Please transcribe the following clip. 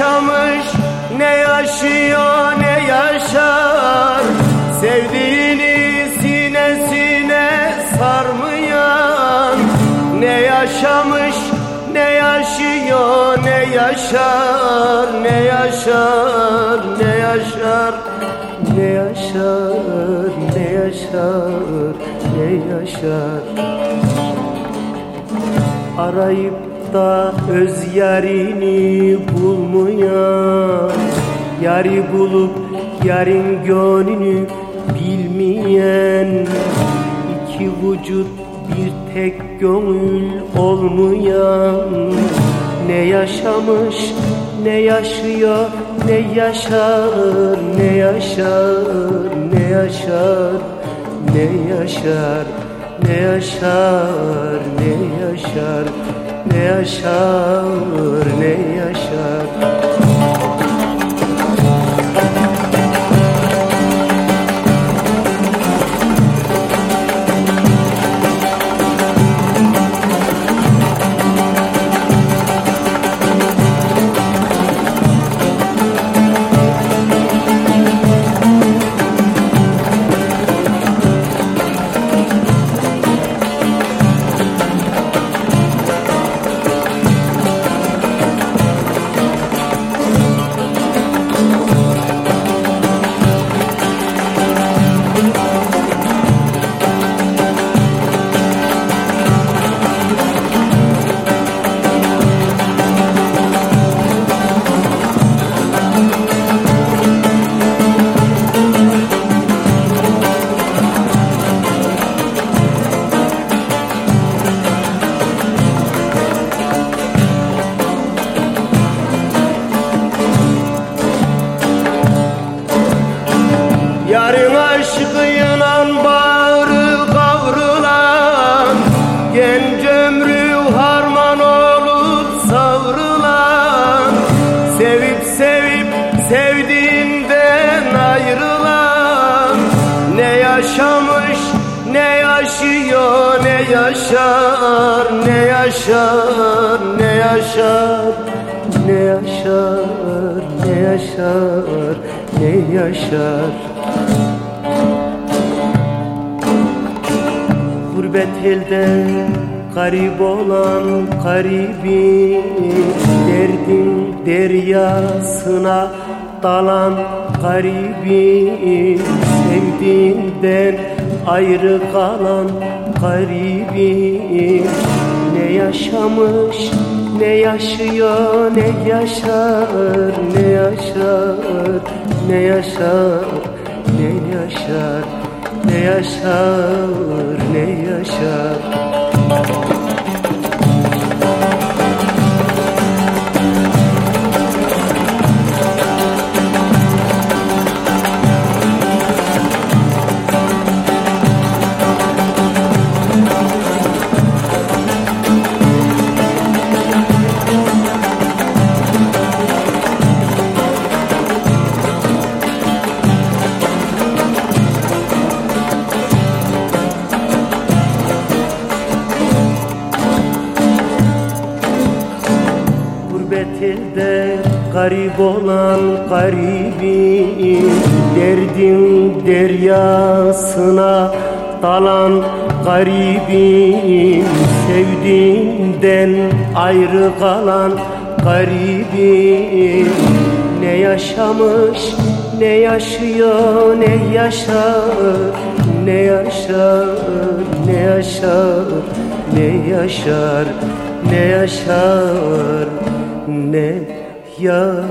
yaşamış ne yaşıyor ne yaşar. Sevdiğini sinesine sarmayan Ne yaşamış ne yaşıyor ne yaşar. Ne yaşar ne yaşar ne yaşar ne yaşar ne yaşar. Arayıp da öz yarini bulmayan Yari bulup yarın gönlünü bilmeyen iki vücut bir tek gönül olmayan. Ne yaşamış ne yaşıyor ne yaşar ne yaşar ne yaşar ne yaşar ne yaşar ne yaşar. ne yaşar ne yaşar yaşamış ne yaşıyor ne yaşar Ne yaşar ne yaşar ne yaşar ne yaşar ne yaşar. Gurbet elde garip olan garibi Derdin deryasına dalan garibi Sevdiğinden ayrı kalan garibi Ne yaşamış ne yaşıyor ne yaşar ne yaşar ne yaşar ne yaşar ne yaşar ne yaşar. Gurbet elde garip olan garibi Derdin deryasına dalan garibi Sevdiğinden ayrı kalan garibi Ne yaşamış ne yaşıyor ne yaşar Ne yaşar ne yaşar ne yaşar ne yaşar yine yaşarım